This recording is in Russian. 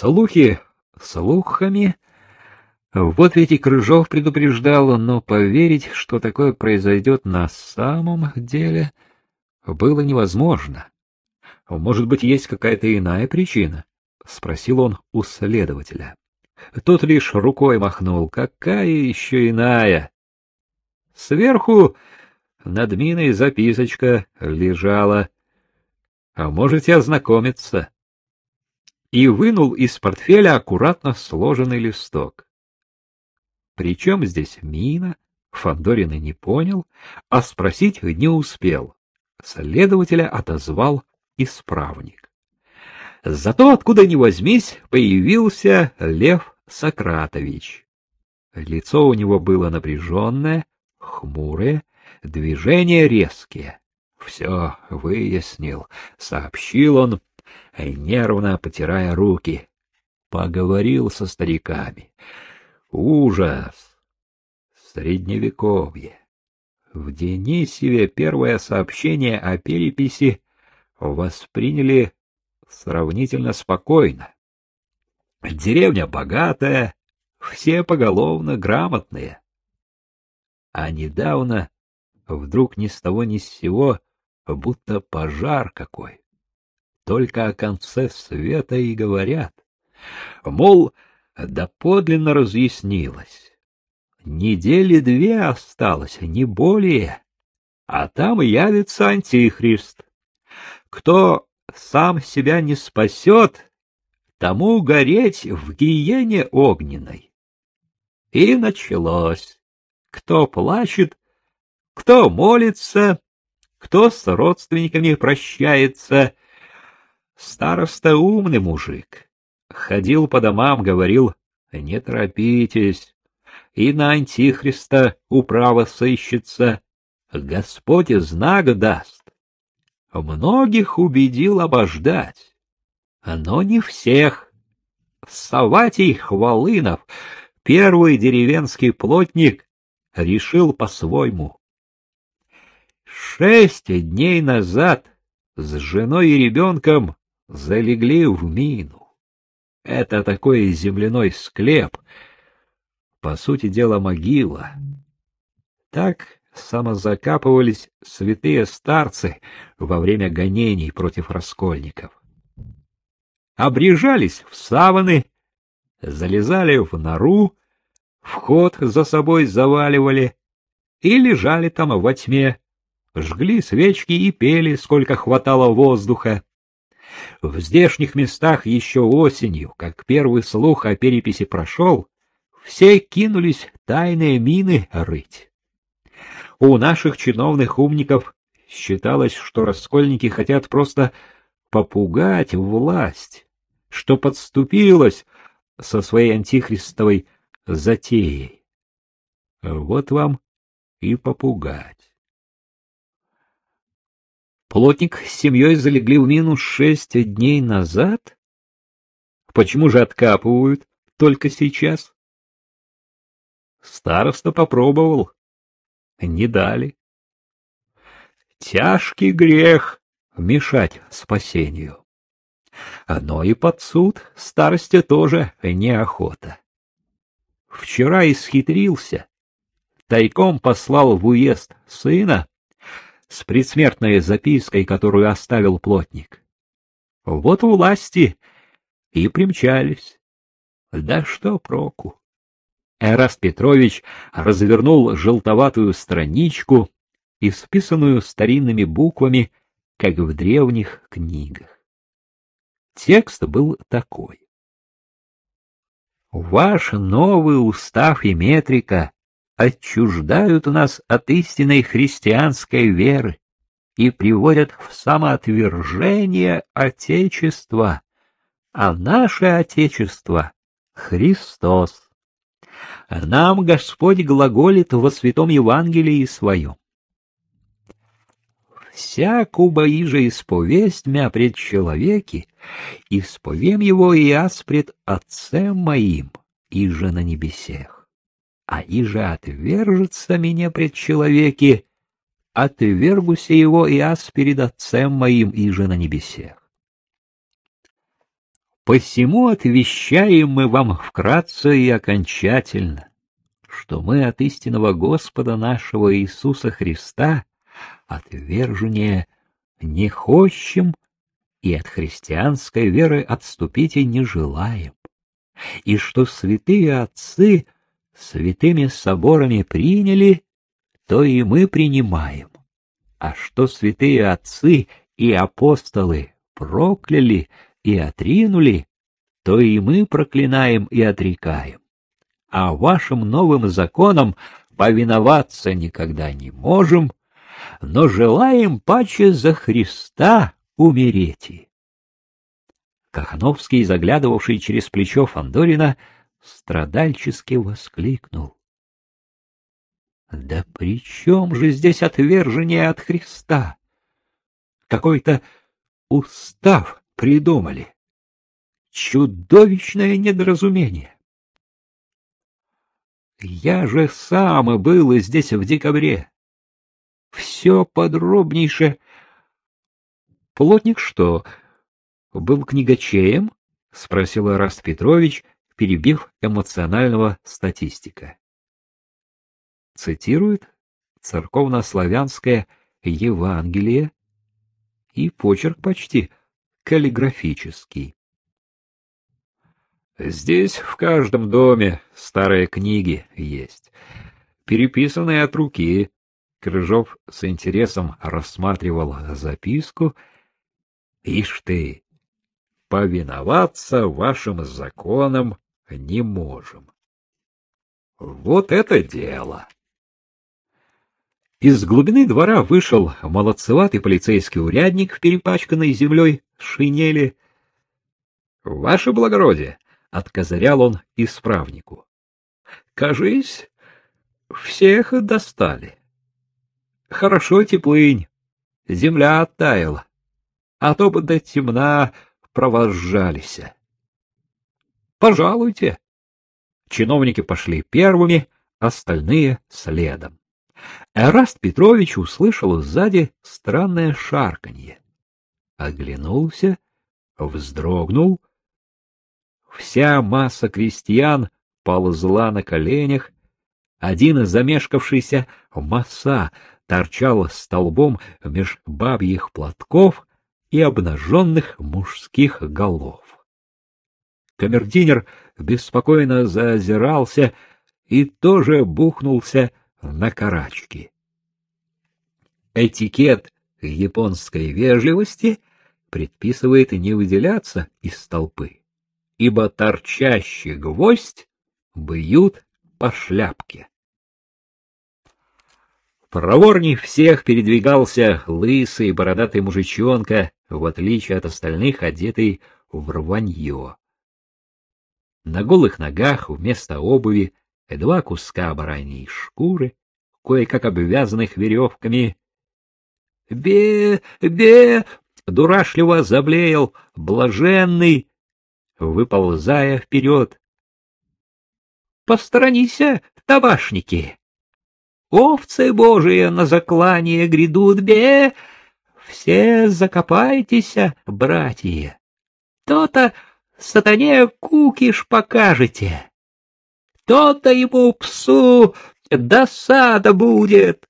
Слухи слухами. Вот ведь и Крыжов предупреждал, но поверить, что такое произойдет на самом деле, было невозможно. Может быть, есть какая-то иная причина? — спросил он у следователя. Тот лишь рукой махнул. Какая еще иная? Сверху над миной записочка лежала. А можете ознакомиться. И вынул из портфеля аккуратно сложенный листок. Причем здесь мина? Фандорин и не понял, а спросить не успел. Следователя отозвал исправник. Зато откуда ни возьмись появился Лев Сократович. Лицо у него было напряженное, хмурое, движения резкие. Все выяснил, сообщил он, нервно потирая руки. Поговорил со стариками. Ужас! Средневековье. В Денисеве первое сообщение о переписи восприняли сравнительно спокойно. Деревня богатая, все поголовно грамотные. А недавно вдруг ни с того ни с сего, будто пожар какой. Только о конце света и говорят. Мол, да подлинно разъяснилось. Недели две осталось, не более, а там явится Антихрист. Кто сам себя не спасет, тому гореть в гиене огненной. И началось. Кто плачет, кто молится, кто с родственниками прощается. Староста умный мужик. Ходил по домам, говорил, не торопитесь, и на Антихриста управа сыщется. Господь знак даст. Многих убедил обождать, но не всех. Саватий Хвалынов, первый деревенский плотник, решил по-своему. Шесть дней назад с женой и ребенком залегли в мину. Это такой земляной склеп, по сути дела могила. Так самозакапывались святые старцы во время гонений против раскольников. Обрежались в саваны, залезали в нору, вход за собой заваливали и лежали там во тьме, жгли свечки и пели, сколько хватало воздуха. В здешних местах еще осенью, как первый слух о переписи прошел, все кинулись тайные мины рыть. У наших чиновных умников считалось, что раскольники хотят просто попугать власть, что подступилась со своей антихристовой затеей. Вот вам и попугать. Плотник с семьей залегли в минус шесть дней назад? Почему же откапывают только сейчас? Староста попробовал, не дали. Тяжкий грех мешать спасению. Но и под суд старости тоже неохота. Вчера исхитрился, тайком послал в уезд сына с предсмертной запиской, которую оставил плотник. Вот власти и примчались. Да что проку? Эраст Петрович развернул желтоватую страничку, исписанную старинными буквами, как в древних книгах. Текст был такой. Ваш новый устав и метрика отчуждают нас от истинной христианской веры и приводят в самоотвержение Отечества, а наше Отечество — Христос. Нам Господь глаголит во святом Евангелии своем. Всяку же исповесть мя пред человеки, исповем его и аз пред Отцем моим, и же на небесех. А иже отвержется меня пред человеки, отвергуся его и аз перед Отцем моим, и же на небесех. Посему отвещаем мы вам вкратце и окончательно, что мы от истинного Господа нашего Иисуса Христа отвержение не хочем и от христианской веры отступить и не желаем, и что святые отцы святыми соборами приняли, то и мы принимаем, а что святые отцы и апостолы прокляли и отринули, то и мы проклинаем и отрекаем. А вашим новым законам повиноваться никогда не можем, но желаем паче за Христа умереть. Кахновский, заглядывавший через плечо Фандорина, страдальчески воскликнул. — Да при чем же здесь отвержение от Христа? Какой-то устав придумали. Чудовищное недоразумение. Я же сам был здесь в декабре. Все подробнейше. Плотник что, был книгачеем? — спросил Раст Петрович, перебив эмоционального статистика. Цитирует церковно-славянское Евангелие и почерк почти каллиграфический. Здесь в каждом доме старые книги есть, переписанные от руки, Крыжов с интересом рассматривал записку. «Ишь ты! Повиноваться вашим законам не можем. Вот это дело!» Из глубины двора вышел молодцеватый полицейский урядник в перепачканной землей шинели. — Ваше благородие! — откозырял он исправнику. — Кажись, всех достали. Хорошо теплынь, земля оттаяла, а то бы до темна провожжались. Пожалуйте. Чиновники пошли первыми, остальные следом. Эраст Петрович услышал сзади странное шарканье. Оглянулся, вздрогнул. Вся масса крестьян ползла на коленях, один замешкавшийся масса торчал столбом меж бабьих платков и обнаженных мужских голов. Камердинер беспокойно заозирался и тоже бухнулся на карачки. Этикет японской вежливости предписывает не выделяться из толпы, ибо торчащий гвоздь бьют по шляпке. Проворней всех передвигался лысый бородатый мужичонка, в отличие от остальных одетый в рванье. На голых ногах вместо обуви два куска бараньей шкуры, кое-как обвязанных веревками. «Бе! Бе!» — дурашливо заблеял блаженный, выползая вперед. «Посторонися, табашники!» овцы божие на заклание грядут, бе! Все закопайтесь, братья! То-то сатане кукиш покажете, то-то ему псу досада будет.